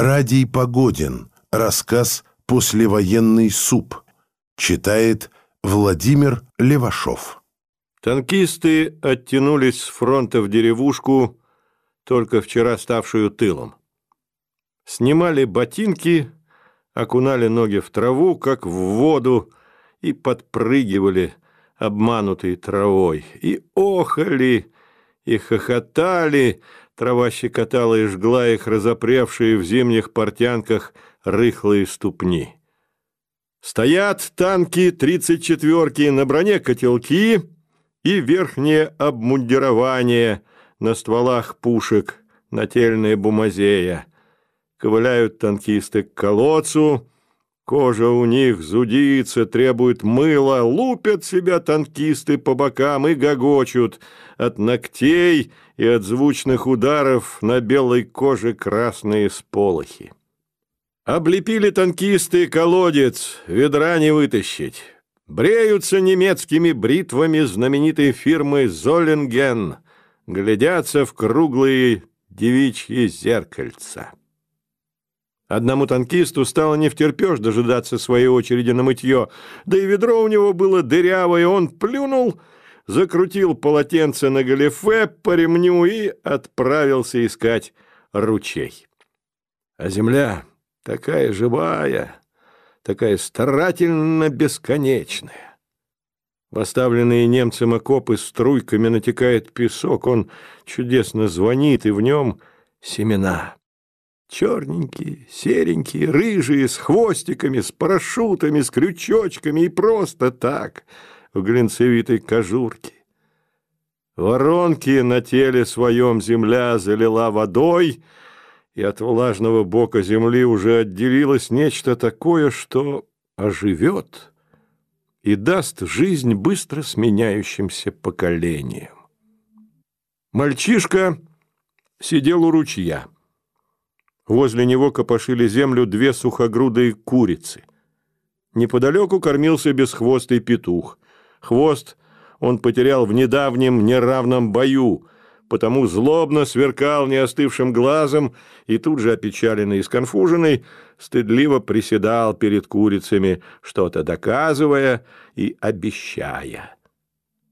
Радий Погодин. Рассказ «Послевоенный суп». Читает Владимир Левашов. Танкисты оттянулись с фронта в деревушку, только вчера ставшую тылом. Снимали ботинки, окунали ноги в траву, как в воду, и подпрыгивали, обманутые травой, и охали, и хохотали, Трава щекотала и жгла их разопревшие в зимних портянках рыхлые ступни. Стоят танки тридцать четверки, на броне котелки и верхнее обмундирование на стволах пушек, нательная бумазея. Ковыляют танкисты к колодцу, Кожа у них зудится, требует мыла, лупят себя танкисты по бокам и гогочут от ногтей и от звучных ударов на белой коже красные сполохи. Облепили танкисты колодец, ведра не вытащить. Бреются немецкими бритвами знаменитой фирмы «Золлинген», глядятся в круглые девичьи зеркальца. Одному танкисту стало не втерпешь дожидаться своей очереди на мытье, да и ведро у него было дырявое, он плюнул, закрутил полотенце на галифе по ремню и отправился искать ручей. А земля такая живая, такая старательно бесконечная. В оставленные немцем окопы струйками натекает песок, он чудесно звонит, и в нем семена. Черненькие, серенькие, рыжие, с хвостиками, с парашютами, с крючочками и просто так, в глинцевитой кожурке. Воронки на теле своем земля залила водой, и от влажного бока земли уже отделилось нечто такое, что оживет и даст жизнь быстро сменяющимся поколениям. Мальчишка сидел у ручья. Возле него копошили землю две сухогрудые курицы. Неподалеку кормился бесхвостый петух. Хвост он потерял в недавнем неравном бою, потому злобно сверкал неостывшим глазом и тут же опечаленный и сконфуженный стыдливо приседал перед курицами, что-то доказывая и обещая.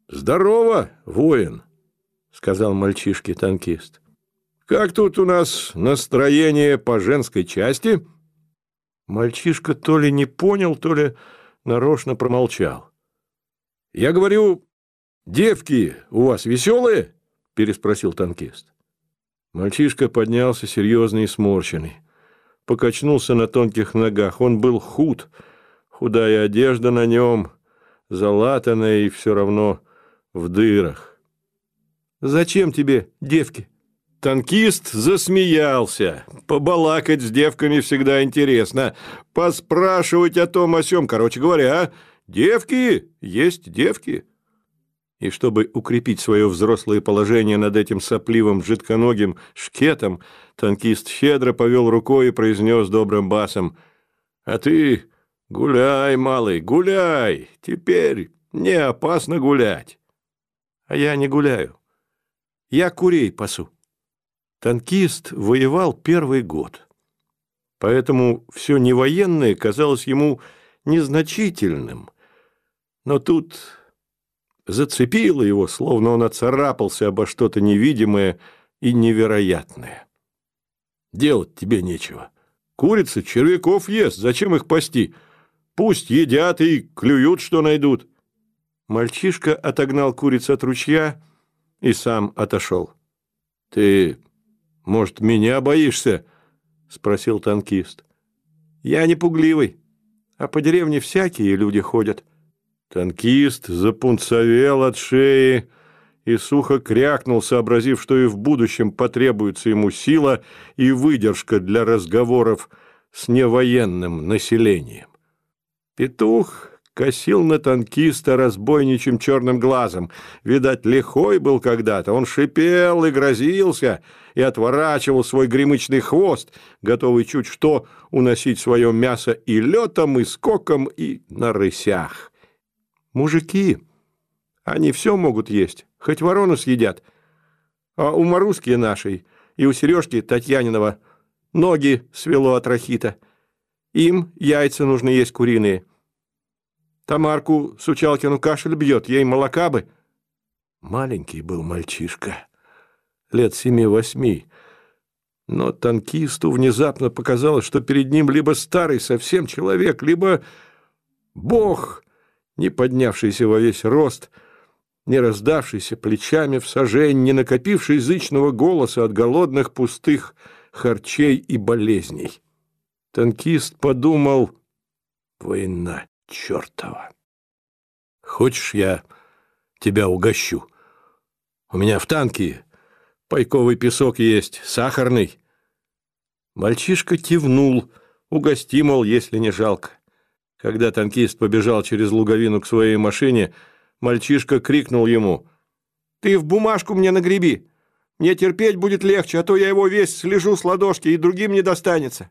«Здорово, воин!» — сказал мальчишке-танкист. Как тут у нас настроение по женской части?» Мальчишка то ли не понял, то ли нарочно промолчал. «Я говорю, девки у вас веселые?» – переспросил танкист. Мальчишка поднялся серьезный и сморщенный. Покачнулся на тонких ногах. Он был худ, худая одежда на нем, залатанная и все равно в дырах. «Зачем тебе девки?» Танкист засмеялся. Побалакать с девками всегда интересно. Поспрашивать о том о сём, короче говоря, девки есть девки. И чтобы укрепить свое взрослое положение над этим сопливым жидконогим шкетом, танкист щедро повел рукой и произнес добрым басом, «А ты гуляй, малый, гуляй, теперь не опасно гулять». «А я не гуляю, я курей пасу». Танкист воевал первый год, поэтому все невоенное казалось ему незначительным. Но тут зацепило его, словно он оцарапался обо что-то невидимое и невероятное. Делать тебе нечего. Курица червяков ест, зачем их пасти? Пусть едят и клюют, что найдут. Мальчишка отогнал курицу от ручья и сам отошел. Ты «Может, меня боишься?» – спросил танкист. «Я не пугливый, а по деревне всякие люди ходят». Танкист запунцовел от шеи и сухо крякнул, сообразив, что и в будущем потребуется ему сила и выдержка для разговоров с невоенным населением. Петух косил на танкиста разбойничьим черным глазом. Видать, лихой был когда-то. Он шипел и грозился, и отворачивал свой гремычный хвост, готовый чуть что уносить свое мясо и летом, и скоком, и на рысях. Мужики, они все могут есть, хоть ворону съедят. А у Маруски нашей и у Сережки Татьянинова ноги свело от рахита. Им яйца нужно есть куриные. Тамарку Сучалкину кашель бьет, ей молока бы. Маленький был мальчишка, лет семи-восьми. Но танкисту внезапно показалось, что перед ним либо старый совсем человек, либо бог, не поднявшийся во весь рост, не раздавшийся плечами в сажень, не накопивший язычного голоса от голодных пустых харчей и болезней. Танкист подумал, война чертова. Хочешь, я тебя угощу? У меня в танке пайковый песок есть, сахарный. Мальчишка кивнул, угости, мол, если не жалко. Когда танкист побежал через луговину к своей машине, мальчишка крикнул ему. «Ты в бумажку мне нагреби! Мне терпеть будет легче, а то я его весь слежу с ладошки, и другим не достанется!»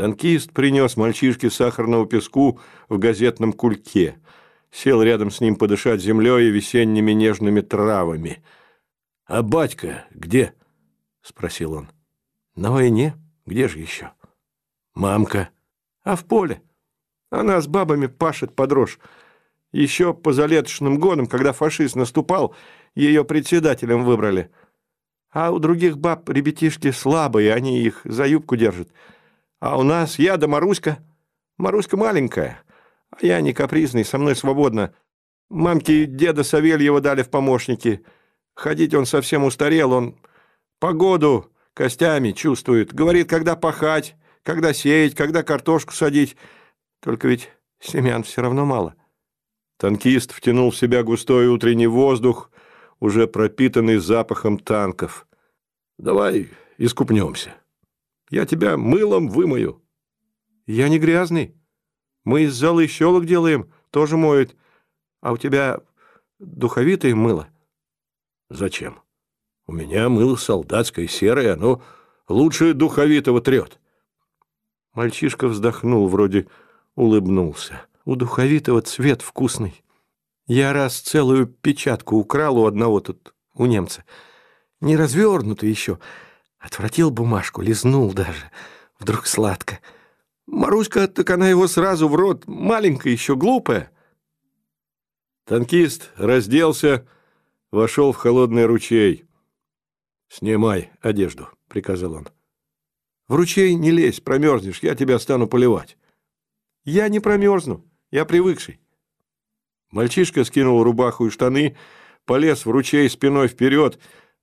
Танкист принес мальчишке сахарного песку в газетном кульке. Сел рядом с ним подышать землей и весенними нежными травами. «А батька где?» — спросил он. «На войне. Где же еще?» «Мамка. А в поле. Она с бабами пашет под рожь. Еще по залетошным годам, когда фашист наступал, ее председателем выбрали. А у других баб ребятишки слабые, они их за юбку держат. А у нас я да Маруська. Маруська маленькая, а я не капризный, со мной свободно. Мамки деда Савельева дали в помощники. Ходить он совсем устарел, он погоду костями чувствует. Говорит, когда пахать, когда сеять, когда картошку садить. Только ведь семян все равно мало. Танкист втянул в себя густой утренний воздух, уже пропитанный запахом танков. «Давай искупнемся. Я тебя мылом вымою». «Я не грязный. Мы из золы щелок делаем, тоже моют. А у тебя духовитое мыло?» «Зачем? У меня мыло солдатское, серое, оно лучше духовитого трет». Мальчишка вздохнул, вроде улыбнулся. У духовитого цвет вкусный. Я раз целую печатку украл у одного тут, у немца. Не развернутый еще. Отвратил бумажку, лизнул даже. Вдруг сладко. Маруська, так она его сразу в рот. Маленькая еще, глупая. Танкист разделся, вошел в холодный ручей. «Снимай одежду», — приказал он. «В ручей не лезь, промерзнешь, я тебя стану поливать». «Я не промерзну, я привыкший». Мальчишка скинул рубаху и штаны, полез в ручей спиной вперед,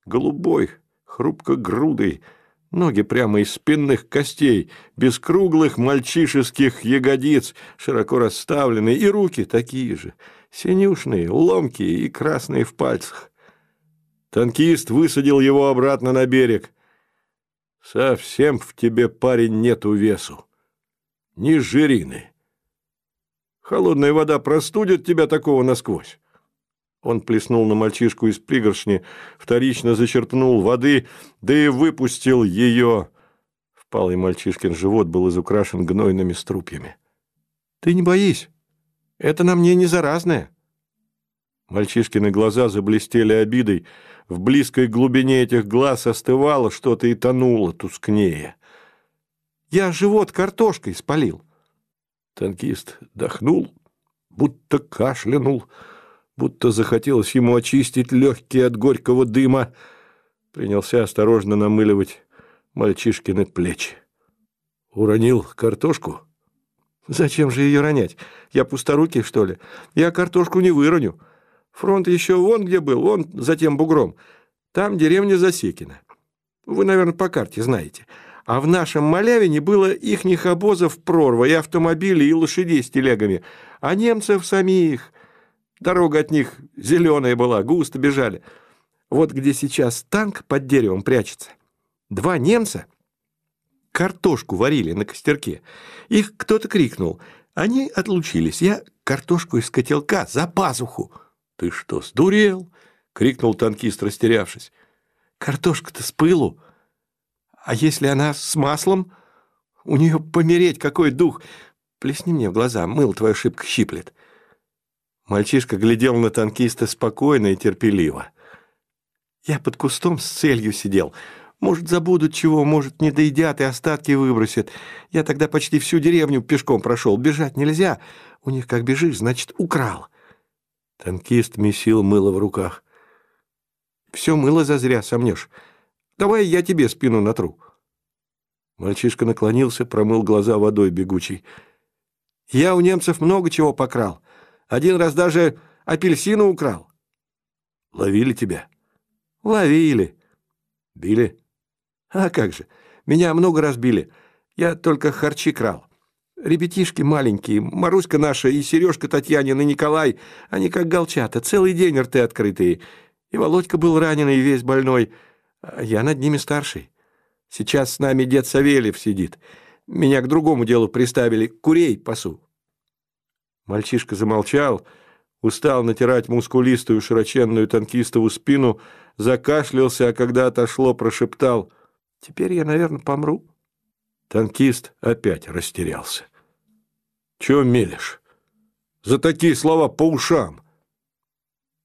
голубой, хрупко грудый, ноги прямо из спинных костей, без круглых мальчишеских ягодиц, широко расставленные, и руки такие же, синюшные, ломкие и красные в пальцах. Танкист высадил его обратно на берег. «Совсем в тебе, парень, нету весу. Ни жирины. Холодная вода простудит тебя такого насквозь. Он плеснул на мальчишку из пригоршни, вторично зачерпнул воды, да и выпустил ее. Впалый мальчишкин живот был изукрашен гнойными струпьями. «Ты не боись, это на мне не заразное». Мальчишкины глаза заблестели обидой, в близкой глубине этих глаз остывало что-то и тонуло тускнее. «Я живот картошкой спалил». Танкист дохнул, будто кашлянул, будто захотелось ему очистить легкие от горького дыма. Принялся осторожно намыливать мальчишкины плечи. Уронил картошку? Зачем же ее ронять? Я пусторукий, что ли? Я картошку не выроню. Фронт еще вон где был, вон за тем бугром. Там деревня Засекина. Вы, наверное, по карте знаете. А в нашем Малявине было ихних обозов прорва, и автомобилей, и лошадей с телегами. А немцев самих... Дорога от них зеленая была, густо бежали. Вот где сейчас танк под деревом прячется. Два немца картошку варили на костерке. Их кто-то крикнул. Они отлучились. Я картошку из котелка за пазуху. «Ты что, сдурел?» — крикнул танкист, растерявшись. «Картошка-то с пылу. А если она с маслом? У нее помереть какой дух! Плесни мне в глаза, мыл твою шибко щиплет. Мальчишка глядел на танкиста спокойно и терпеливо. Я под кустом с целью сидел. Может, забудут чего, может, не доедят и остатки выбросят. Я тогда почти всю деревню пешком прошел. Бежать нельзя. У них как бежишь, значит, украл. Танкист месил мыло в руках. Все мыло зазря сомнешь. Давай я тебе спину натру. Мальчишка наклонился, промыл глаза водой бегучей. Я у немцев много чего покрал. Один раз даже апельсину украл. Ловили тебя? Ловили. Били? А как же, меня много раз били. Я только харчи крал. Ребятишки маленькие, Маруська наша и Сережка Татьянин и Николай, они как голчата, целый день рты открытые. И Володька был раненый, весь больной, а я над ними старший. Сейчас с нами дед Савельев сидит. Меня к другому делу приставили, курей пасу. Мальчишка замолчал, устал натирать мускулистую широченную танкистову спину, закашлялся, а когда отошло, прошептал «Теперь я, наверное, помру». Танкист опять растерялся. «Чего мелешь? За такие слова по ушам!»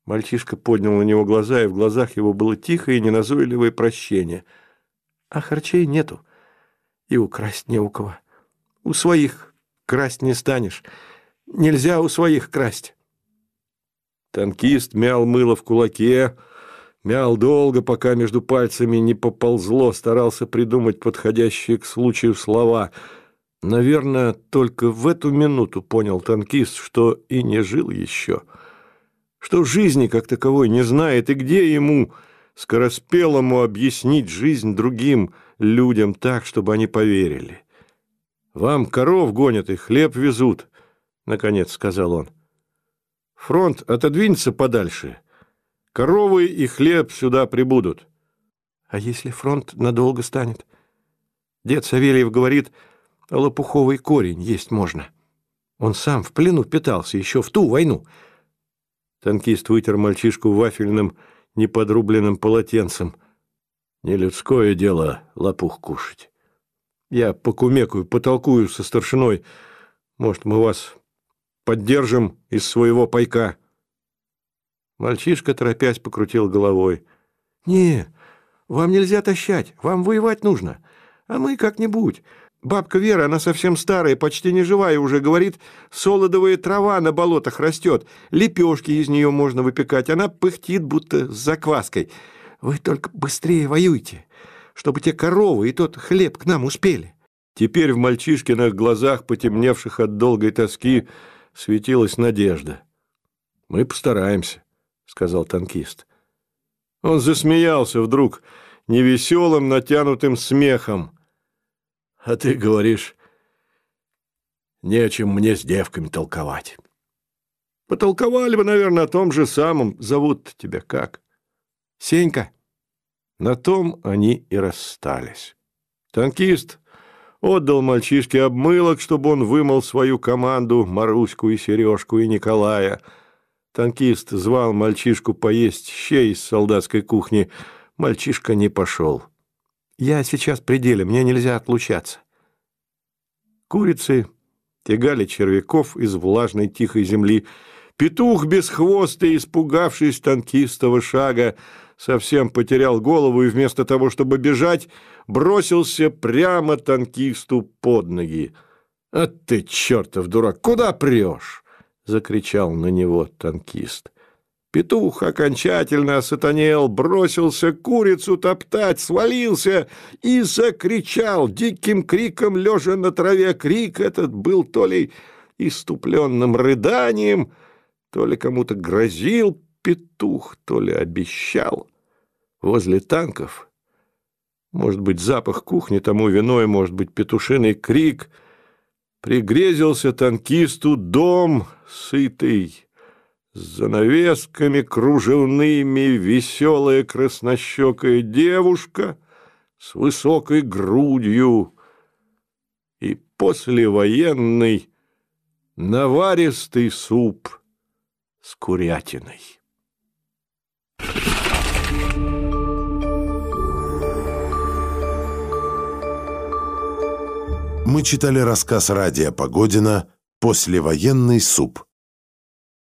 Мальчишка поднял на него глаза, и в глазах его было тихое и неназойливое прощение. «А харчей нету, и украсть не у кого. У своих красть не станешь. Нельзя у своих красть». Танкист мял мыло в кулаке, мял долго, пока между пальцами не поползло, старался придумать подходящие к случаю слова. Наверное, только в эту минуту понял танкист, что и не жил еще, что жизни как таковой не знает, и где ему, скороспелому, объяснить жизнь другим людям так, чтобы они поверили. «Вам коров гонят и хлеб везут», — наконец сказал он. «Фронт отодвинется подальше». Коровы и хлеб сюда прибудут. А если фронт надолго станет? Дед Савельев говорит, лопуховый корень есть можно. Он сам в плену питался еще в ту войну. Танкист вытер мальчишку вафельным, неподрубленным полотенцем. Не людское дело лопух кушать. Я покумекаю, потолкую со старшиной. Может, мы вас поддержим из своего пайка. Мальчишка, торопясь, покрутил головой. «Не, вам нельзя тащать, вам воевать нужно. А мы как-нибудь. Бабка Вера, она совсем старая, почти не живая уже, говорит, солодовая трава на болотах растет, лепешки из нее можно выпекать, она пыхтит, будто с закваской. Вы только быстрее воюйте, чтобы те коровы и тот хлеб к нам успели». Теперь в мальчишкиных глазах, потемневших от долгой тоски, светилась надежда. «Мы постараемся» сказал танкист. Он засмеялся вдруг невеселым, натянутым смехом. А ты говоришь, не о чем мне с девками толковать. Потолковали бы, наверное, о том же самом. Зовут тебя как? Сенька. На том они и расстались. Танкист отдал мальчишке обмылок, чтобы он вымыл свою команду, Маруську и Сережку и Николая — Танкист звал мальчишку поесть щей из солдатской кухни. Мальчишка не пошел. «Я сейчас при деле, мне нельзя отлучаться». Курицы тягали червяков из влажной тихой земли. Петух без хвоста, испугавшись танкистого шага, совсем потерял голову и вместо того, чтобы бежать, бросился прямо танкисту под ноги. «А ты, чертов дурак, куда прешь?» — закричал на него танкист. Петух окончательно осатанел, бросился курицу топтать, свалился и закричал диким криком, лежа на траве. Крик этот был то ли иступленным рыданием, то ли кому-то грозил петух, то ли обещал. Возле танков, может быть, запах кухни тому виной, может быть, петушиный крик — Пригрезился танкисту дом сытый, с занавесками кружевными, веселая краснощекая девушка с высокой грудью. И послевоенный наваристый суп с курятиной. Мы читали рассказ Радия Погодина «Послевоенный суп».